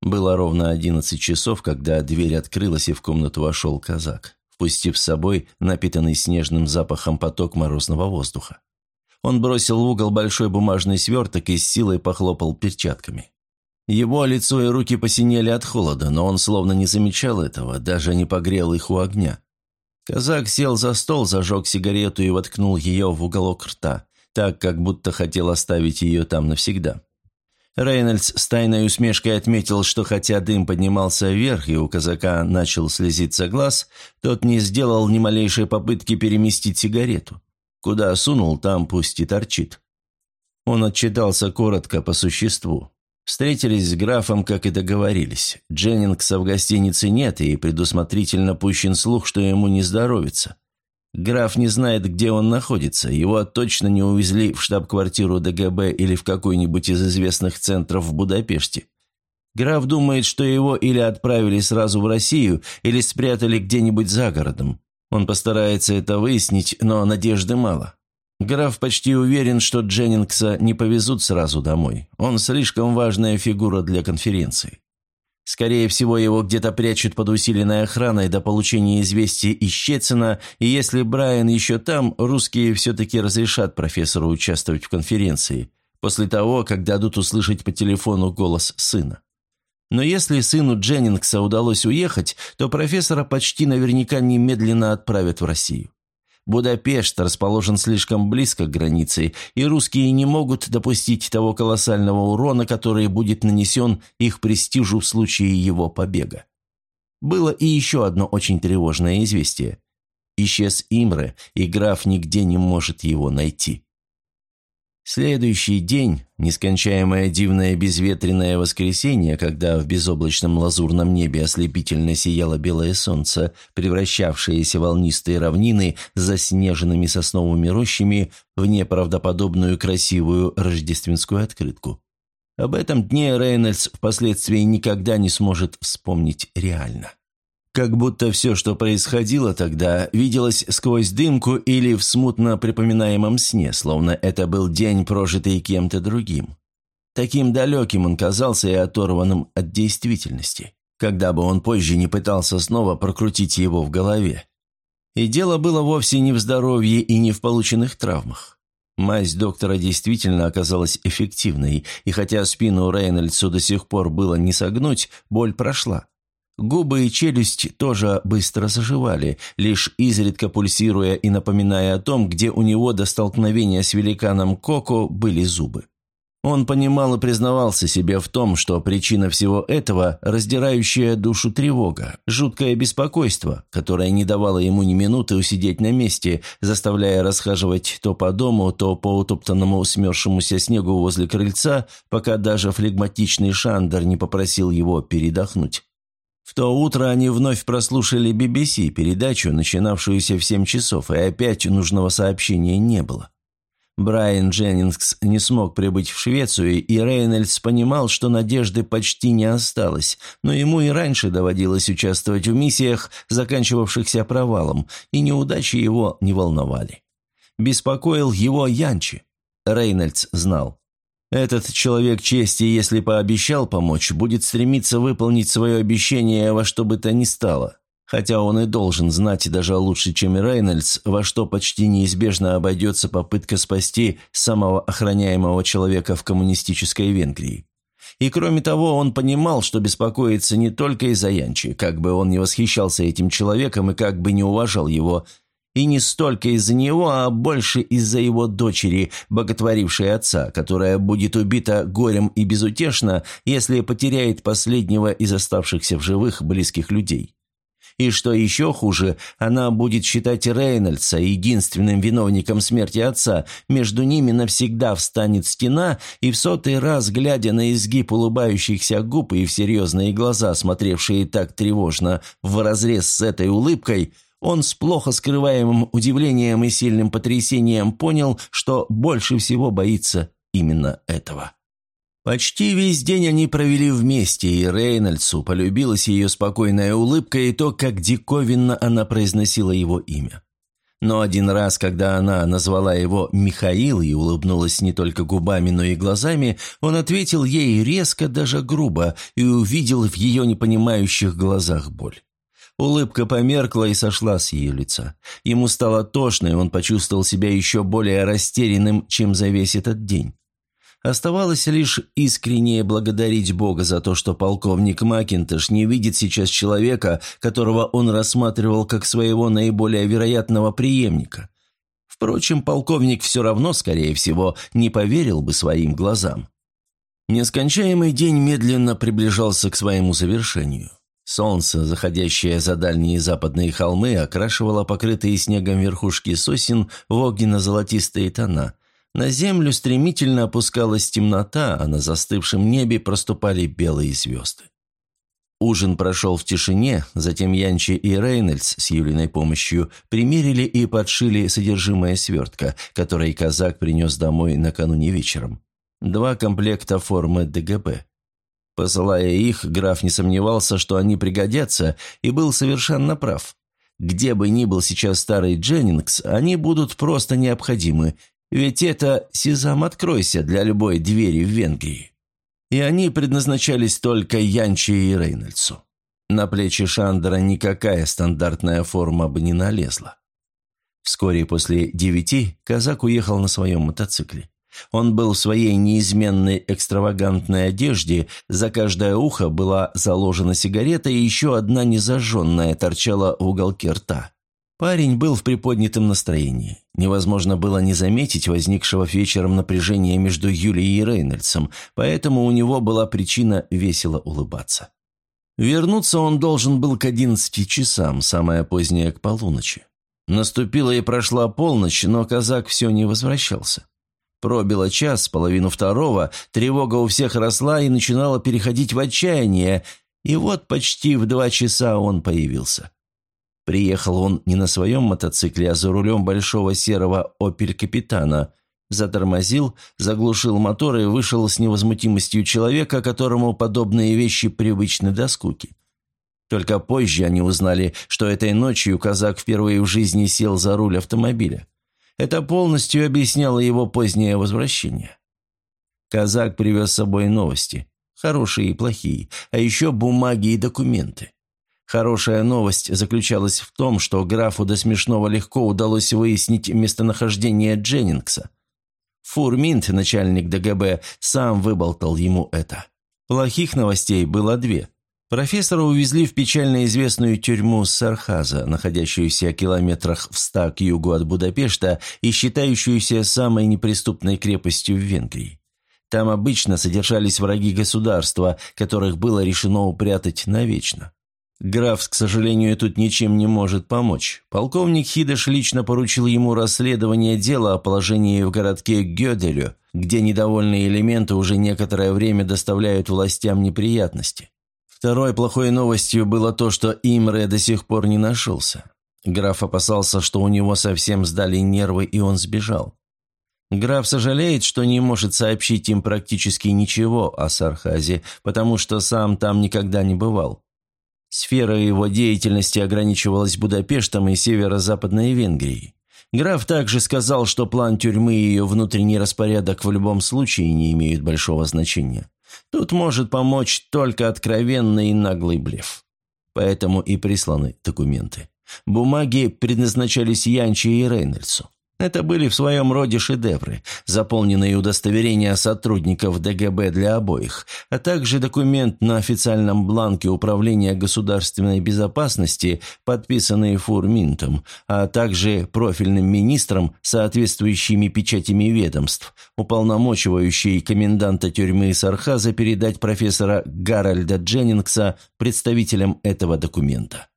Было ровно одиннадцать часов, когда дверь открылась, и в комнату вошел казак, впустив с собой напитанный снежным запахом поток морозного воздуха. Он бросил в угол большой бумажный сверток и с силой похлопал перчатками. Его лицо и руки посинели от холода, но он словно не замечал этого, даже не погрел их у огня. Казак сел за стол, зажег сигарету и воткнул ее в уголок рта, так, как будто хотел оставить ее там навсегда. Рейнольдс с тайной усмешкой отметил, что хотя дым поднимался вверх и у казака начал слезиться глаз, тот не сделал ни малейшей попытки переместить сигарету. Куда сунул, там пусть и торчит. Он отчитался коротко по существу. Встретились с графом, как и договорились. Дженнингса в гостинице нет, и предусмотрительно пущен слух, что ему не здоровится. Граф не знает, где он находится, его точно не увезли в штаб-квартиру ДГБ или в какой-нибудь из известных центров в Будапеште. Граф думает, что его или отправили сразу в Россию, или спрятали где-нибудь за городом. Он постарается это выяснить, но надежды мало. Граф почти уверен, что Дженнингса не повезут сразу домой. Он слишком важная фигура для конференции. Скорее всего, его где-то прячут под усиленной охраной до получения известия из Щецина, и если Брайан еще там, русские все-таки разрешат профессору участвовать в конференции, после того, как дадут услышать по телефону голос сына. Но если сыну Дженнингса удалось уехать, то профессора почти наверняка немедленно отправят в Россию. Будапешт расположен слишком близко к границе, и русские не могут допустить того колоссального урона, который будет нанесен их престижу в случае его побега. Было и еще одно очень тревожное известие. Исчез Имре, и граф нигде не может его найти. Следующий день, нескончаемое дивное безветренное воскресенье, когда в безоблачном лазурном небе ослепительно сияло белое солнце, превращавшееся волнистые равнины с заснеженными сосновыми рощами в неправдоподобную красивую рождественскую открытку. Об этом дне Рейнольдс впоследствии никогда не сможет вспомнить реально. Как будто все, что происходило тогда, виделось сквозь дымку или в смутно припоминаемом сне, словно это был день, прожитый кем-то другим. Таким далеким он казался и оторванным от действительности, когда бы он позже не пытался снова прокрутить его в голове. И дело было вовсе не в здоровье и не в полученных травмах. Мазь доктора действительно оказалась эффективной, и хотя спину Рейнольдсу до сих пор было не согнуть, боль прошла. Губы и челюсть тоже быстро заживали, лишь изредка пульсируя и напоминая о том, где у него до столкновения с великаном Коко были зубы. Он понимал и признавался себе в том, что причина всего этого – раздирающая душу тревога, жуткое беспокойство, которое не давало ему ни минуты усидеть на месте, заставляя расхаживать то по дому, то по утоптанному смерзшемуся снегу возле крыльца, пока даже флегматичный Шандер не попросил его передохнуть. В то утро они вновь прослушали BBC, передачу, начинавшуюся в 7 часов, и опять нужного сообщения не было. Брайан Дженнингс не смог прибыть в Швецию, и Рейнольдс понимал, что надежды почти не осталось, но ему и раньше доводилось участвовать в миссиях, заканчивавшихся провалом, и неудачи его не волновали. Беспокоил его Янчи. Рейнольдс знал. Этот человек чести, если пообещал помочь, будет стремиться выполнить свое обещание во что бы то ни стало. Хотя он и должен знать даже лучше, чем и Рейнольдс, во что почти неизбежно обойдется попытка спасти самого охраняемого человека в коммунистической Венгрии. И кроме того, он понимал, что беспокоится не только из-за Янчи, как бы он не восхищался этим человеком и как бы не уважал его, и не столько из-за него, а больше из-за его дочери, боготворившей отца, которая будет убита горем и безутешно, если потеряет последнего из оставшихся в живых близких людей. И что еще хуже, она будет считать Рейнольдса единственным виновником смерти отца, между ними навсегда встанет стена, и в сотый раз, глядя на изгиб улыбающихся губ и в серьезные глаза, смотревшие так тревожно в разрез с этой улыбкой, он с плохо скрываемым удивлением и сильным потрясением понял, что больше всего боится именно этого. Почти весь день они провели вместе, и Рейнольдсу полюбилась ее спокойная улыбка и то, как диковинно она произносила его имя. Но один раз, когда она назвала его Михаил и улыбнулась не только губами, но и глазами, он ответил ей резко, даже грубо, и увидел в ее непонимающих глазах боль. Улыбка померкла и сошла с ее лица. Ему стало тошно, и он почувствовал себя еще более растерянным, чем за весь этот день. Оставалось лишь искренне благодарить Бога за то, что полковник Макинтош не видит сейчас человека, которого он рассматривал как своего наиболее вероятного преемника. Впрочем, полковник все равно, скорее всего, не поверил бы своим глазам. Нескончаемый день медленно приближался к своему завершению. Солнце, заходящее за дальние западные холмы, окрашивало покрытые снегом верхушки сосен в огненно-золотистые тона. На землю стремительно опускалась темнота, а на застывшем небе проступали белые звезды. Ужин прошел в тишине, затем Янчи и Рейнольдс с Юлиной помощью примерили и подшили содержимое свертка, который казак принес домой накануне вечером. Два комплекта формы ДГБ. Посылая их, граф не сомневался, что они пригодятся, и был совершенно прав. Где бы ни был сейчас старый Дженнингс, они будут просто необходимы, ведь это «Сезам, откройся» для любой двери в Венгрии и они предназначались только Янчи и Рейнольдсу. На плечи Шандера никакая стандартная форма бы не налезла. Вскоре после девяти казак уехал на своем мотоцикле. Он был в своей неизменной экстравагантной одежде, за каждое ухо была заложена сигарета и еще одна незажженная торчала в уголке рта. Парень был в приподнятом настроении. Невозможно было не заметить возникшего вечером напряжения между Юлией и Рейнольдсом, поэтому у него была причина весело улыбаться. Вернуться он должен был к одиннадцати часам, самое позднее к полуночи. Наступила и прошла полночь, но казак все не возвращался. Пробило час, половину второго, тревога у всех росла и начинала переходить в отчаяние, и вот почти в два часа он появился. Приехал он не на своем мотоцикле, а за рулем большого серого «Опель Капитана». Затормозил, заглушил мотор и вышел с невозмутимостью человека, которому подобные вещи привычны до скуки. Только позже они узнали, что этой ночью казак впервые в жизни сел за руль автомобиля. Это полностью объясняло его позднее возвращение. Казак привез с собой новости, хорошие и плохие, а еще бумаги и документы. Хорошая новость заключалась в том, что графу до смешного легко удалось выяснить местонахождение Дженнингса. Фурминт, начальник ДГБ, сам выболтал ему это. Плохих новостей было две. Профессора увезли в печально известную тюрьму Сархаза, находящуюся километрах в ста к югу от Будапешта и считающуюся самой неприступной крепостью в Венгрии. Там обычно содержались враги государства, которых было решено упрятать навечно. Граф, к сожалению, тут ничем не может помочь. Полковник Хидеш лично поручил ему расследование дела о положении в городке Гёделю, где недовольные элементы уже некоторое время доставляют властям неприятности. Второй плохой новостью было то, что Имре до сих пор не нашелся. Граф опасался, что у него совсем сдали нервы, и он сбежал. Граф сожалеет, что не может сообщить им практически ничего о Сархазе, потому что сам там никогда не бывал. Сфера его деятельности ограничивалась Будапештом и северо-западной Венгрией. Граф также сказал, что план тюрьмы и ее внутренний распорядок в любом случае не имеют большого значения. Тут может помочь только откровенный и наглый блеф. Поэтому и присланы документы. Бумаги предназначались Янчи и Рейнольдсу. Это были в своем роде шедевры, заполненные удостоверения сотрудников ДГБ для обоих, а также документ на официальном бланке Управления государственной безопасности, подписанный Фурминтом, а также профильным министром соответствующими печатями ведомств, уполномочивающий коменданта тюрьмы Сархаза передать профессора Гарольда Дженнингса представителям этого документа.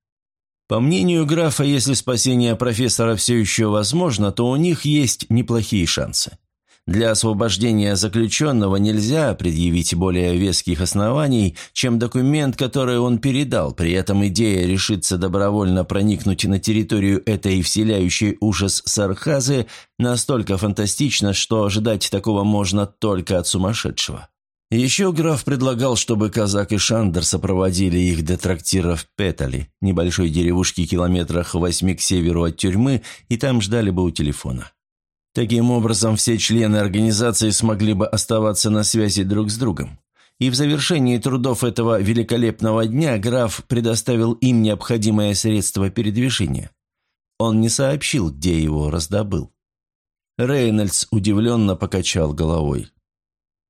По мнению графа, если спасение профессора все еще возможно, то у них есть неплохие шансы. Для освобождения заключенного нельзя предъявить более веских оснований, чем документ, который он передал. При этом идея решиться добровольно проникнуть на территорию этой вселяющей ужас сархазы настолько фантастична, что ожидать такого можно только от сумасшедшего. Еще граф предлагал, чтобы казак и Шандер сопроводили их до трактира в Петали, небольшой деревушки километрах восьми к северу от тюрьмы, и там ждали бы у телефона. Таким образом, все члены организации смогли бы оставаться на связи друг с другом. И в завершении трудов этого великолепного дня граф предоставил им необходимое средство передвижения. Он не сообщил, где его раздобыл. Рейнольдс удивленно покачал головой.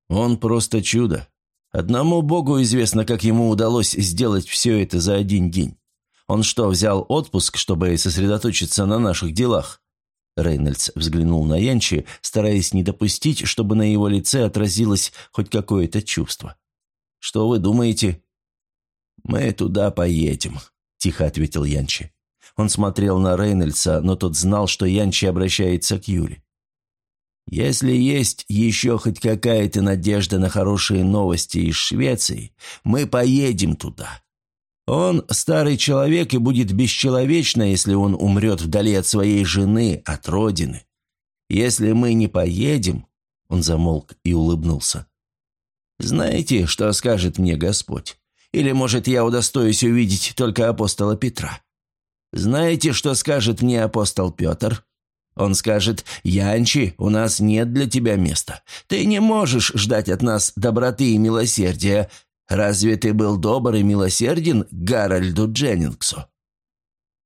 Он просто чудо. Одному Богу известно, как ему удалось сделать все это за один день. Он что, взял отпуск, чтобы сосредоточиться на наших делах?» Рейнольдс взглянул на Янчи, стараясь не допустить, чтобы на его лице отразилось хоть какое-то чувство. «Что вы думаете?» «Мы туда поедем», – тихо ответил Янчи. Он смотрел на Рейнольдса, но тот знал, что Янчи обращается к Юле. Если есть еще хоть какая-то надежда на хорошие новости из Швеции, мы поедем туда. Он старый человек и будет бесчеловечно, если он умрет вдали от своей жены, от родины. Если мы не поедем...» Он замолк и улыбнулся. «Знаете, что скажет мне Господь? Или, может, я удостоюсь увидеть только апостола Петра? Знаете, что скажет мне апостол Петр? Он скажет, «Янчи, у нас нет для тебя места. Ты не можешь ждать от нас доброты и милосердия. Разве ты был добр и милосерден Гарольду Дженнингсу?»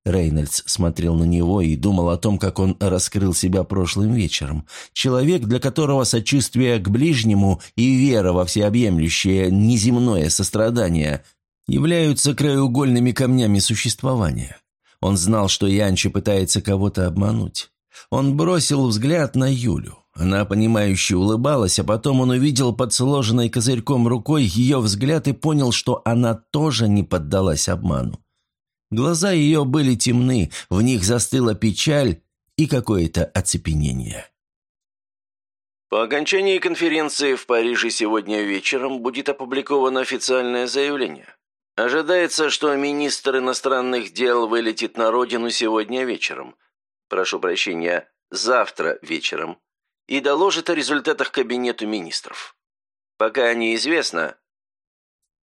Рейнольдс смотрел на него и думал о том, как он раскрыл себя прошлым вечером. Человек, для которого сочувствие к ближнему и вера во всеобъемлющее неземное сострадание являются краеугольными камнями существования. Он знал, что Янчи пытается кого-то обмануть. Он бросил взгляд на Юлю. Она, понимающе улыбалась, а потом он увидел под сложенной козырьком рукой ее взгляд и понял, что она тоже не поддалась обману. Глаза ее были темны, в них застыла печаль и какое-то оцепенение. По окончании конференции в Париже сегодня вечером будет опубликовано официальное заявление. Ожидается, что министр иностранных дел вылетит на родину сегодня вечером. Прошу прощения, завтра вечером. И доложит о результатах кабинету министров. Пока неизвестно,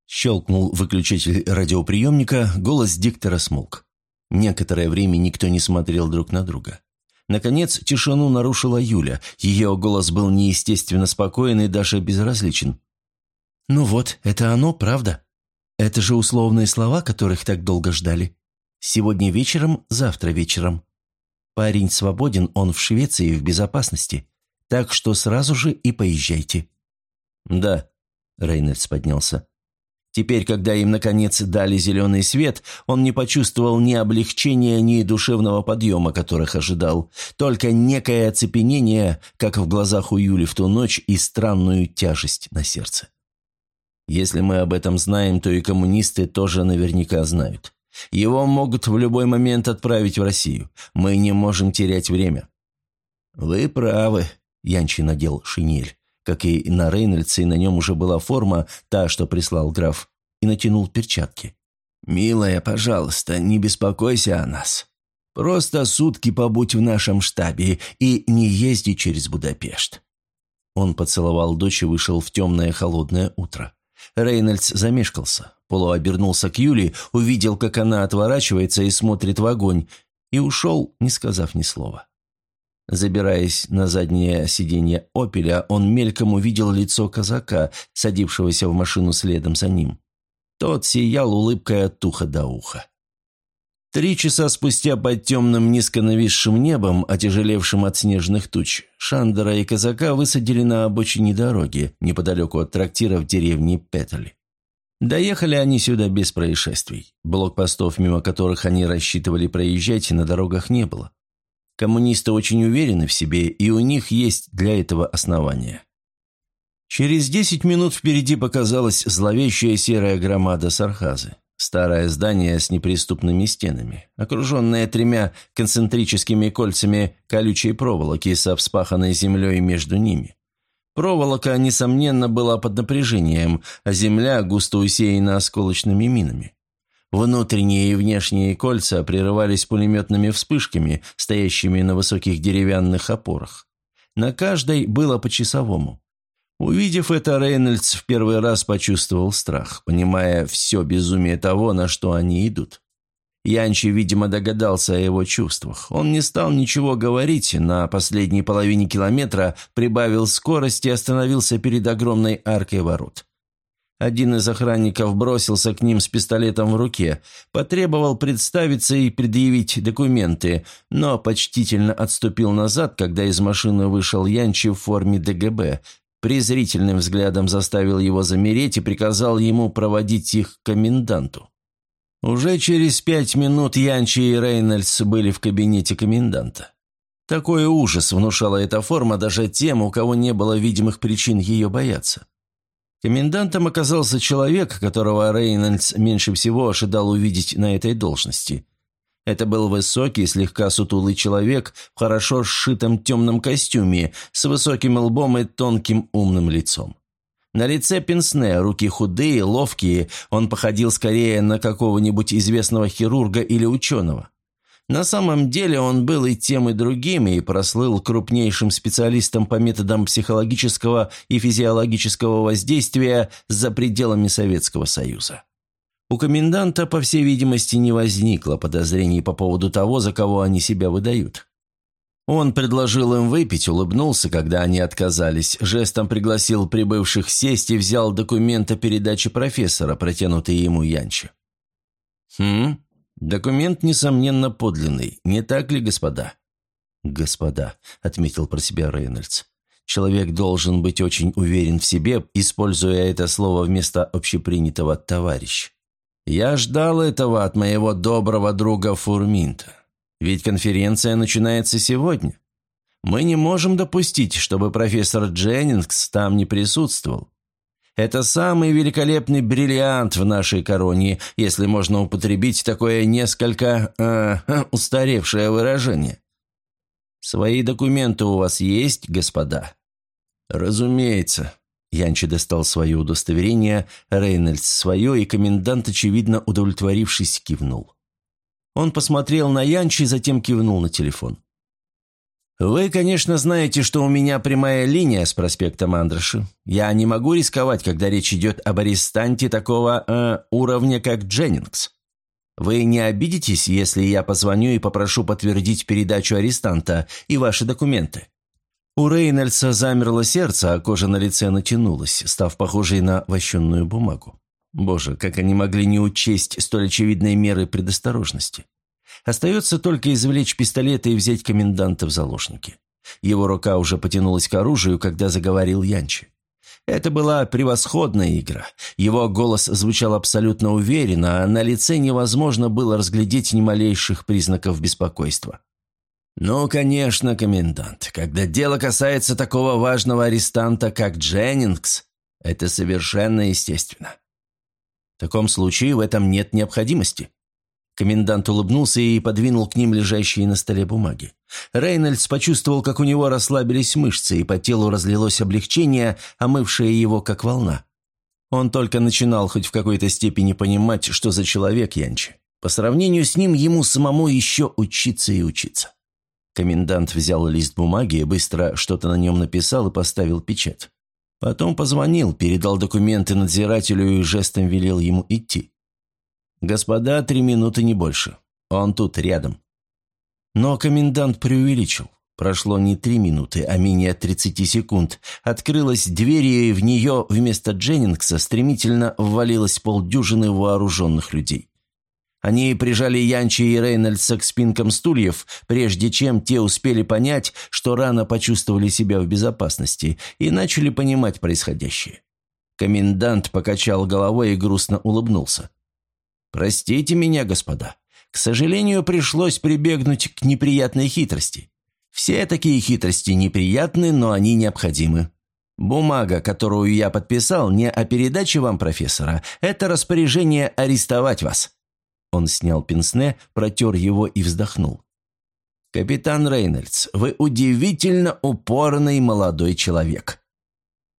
Щелкнул выключатель радиоприемника, голос диктора смолк. Некоторое время никто не смотрел друг на друга. Наконец, тишину нарушила Юля. Ее голос был неестественно спокоен и даже безразличен. «Ну вот, это оно, правда? Это же условные слова, которых так долго ждали. Сегодня вечером, завтра вечером. Парень свободен, он в Швеции в безопасности. Так что сразу же и поезжайте». «Да», — Рейнольдс поднялся. Теперь, когда им, наконец, дали зеленый свет, он не почувствовал ни облегчения, ни душевного подъема, которых ожидал. Только некое оцепенение, как в глазах у Юли в ту ночь, и странную тяжесть на сердце. Если мы об этом знаем, то и коммунисты тоже наверняка знают. Его могут в любой момент отправить в Россию. Мы не можем терять время». «Вы правы», — Янчи надел шинель как и на Рейнольдсе, на нем уже была форма, та, что прислал граф, и натянул перчатки. «Милая, пожалуйста, не беспокойся о нас. Просто сутки побудь в нашем штабе и не езди через Будапешт». Он поцеловал дочь и вышел в темное холодное утро. Рейнольдс замешкался, полуобернулся к Юле, увидел, как она отворачивается и смотрит в огонь, и ушел, не сказав ни слова. Забираясь на заднее сиденье «Опеля», он мельком увидел лицо казака, садившегося в машину следом за ним. Тот сиял улыбкой от уха до уха. Три часа спустя под темным низко нависшим небом, отяжелевшим от снежных туч, Шандера и казака высадили на обочине дороги, неподалеку от трактира в деревне Петали. Доехали они сюда без происшествий. Блокпостов, мимо которых они рассчитывали проезжать, на дорогах не было. Коммунисты очень уверены в себе, и у них есть для этого основания. Через десять минут впереди показалась зловещая серая громада Сархазы. Старое здание с неприступными стенами, окруженное тремя концентрическими кольцами колючей проволоки со вспаханной землей между ними. Проволока, несомненно, была под напряжением, а земля густо усеяна осколочными минами. Внутренние и внешние кольца прерывались пулеметными вспышками, стоящими на высоких деревянных опорах. На каждой было по часовому. Увидев это, Рейнольдс в первый раз почувствовал страх, понимая все безумие того, на что они идут. Янчи, видимо, догадался о его чувствах. Он не стал ничего говорить, на последней половине километра прибавил скорость и остановился перед огромной аркой ворот. Один из охранников бросился к ним с пистолетом в руке, потребовал представиться и предъявить документы, но почтительно отступил назад, когда из машины вышел Янчи в форме ДГБ, презрительным взглядом заставил его замереть и приказал ему проводить их к коменданту. Уже через пять минут Янчи и Рейнольдс были в кабинете коменданта. Такой ужас внушала эта форма даже тем, у кого не было видимых причин ее бояться. Комендантом оказался человек, которого Рейнольдс меньше всего ожидал увидеть на этой должности. Это был высокий, слегка сутулый человек в хорошо сшитом темном костюме, с высоким лбом и тонким умным лицом. На лице Пенсне, руки худые, ловкие, он походил скорее на какого-нибудь известного хирурга или ученого. На самом деле он был и тем, и другим, и прослыл крупнейшим специалистом по методам психологического и физиологического воздействия за пределами Советского Союза. У коменданта, по всей видимости, не возникло подозрений по поводу того, за кого они себя выдают. Он предложил им выпить, улыбнулся, когда они отказались, жестом пригласил прибывших сесть и взял документ о передаче профессора, протянутый ему Янчи. «Хм, документ, несомненно, подлинный, не так ли, господа?» «Господа», — отметил про себя Рейнольдс. «Человек должен быть очень уверен в себе, используя это слово вместо общепринятого «товарищ». Я ждал этого от моего доброго друга Фурминта. Ведь конференция начинается сегодня. Мы не можем допустить, чтобы профессор Дженнингс там не присутствовал. Это самый великолепный бриллиант в нашей короне, если можно употребить такое несколько э, устаревшее выражение. Свои документы у вас есть, господа? Разумеется, Янчи достал свое удостоверение, Рейнольдс свое, и комендант, очевидно удовлетворившись, кивнул. Он посмотрел на Янчи, затем кивнул на телефон. «Вы, конечно, знаете, что у меня прямая линия с проспектом Андроши. Я не могу рисковать, когда речь идет об арестанте такого э, уровня, как Дженнингс. Вы не обидитесь, если я позвоню и попрошу подтвердить передачу арестанта и ваши документы?» У Рейнольдса замерло сердце, а кожа на лице натянулась, став похожей на вощенную бумагу. Боже, как они могли не учесть столь очевидные меры предосторожности. Остается только извлечь пистолет и взять коменданта в заложники. Его рука уже потянулась к оружию, когда заговорил Янчи. Это была превосходная игра. Его голос звучал абсолютно уверенно, а на лице невозможно было разглядеть ни малейших признаков беспокойства. «Ну, конечно, комендант. Когда дело касается такого важного арестанта, как Дженнингс, это совершенно естественно. В таком случае в этом нет необходимости». Комендант улыбнулся и подвинул к ним лежащие на столе бумаги. Рейнольдс почувствовал, как у него расслабились мышцы, и по телу разлилось облегчение, омывшее его как волна. Он только начинал хоть в какой-то степени понимать, что за человек Янчи. По сравнению с ним ему самому еще учиться и учиться. Комендант взял лист бумаги, быстро что-то на нем написал и поставил печать. Потом позвонил, передал документы надзирателю и жестом велел ему идти. «Господа, три минуты не больше. Он тут, рядом». Но комендант преувеличил. Прошло не три минуты, а менее тридцати секунд. Открылась дверь, и в нее вместо Дженнингса стремительно ввалилось полдюжины вооруженных людей. Они прижали Янчи и Рейнольдса к спинкам стульев, прежде чем те успели понять, что рано почувствовали себя в безопасности и начали понимать происходящее. Комендант покачал головой и грустно улыбнулся. «Простите меня, господа. К сожалению, пришлось прибегнуть к неприятной хитрости. Все такие хитрости неприятны, но они необходимы. Бумага, которую я подписал, не о передаче вам профессора, это распоряжение арестовать вас». Он снял пенсне, протер его и вздохнул. «Капитан Рейнольдс, вы удивительно упорный молодой человек.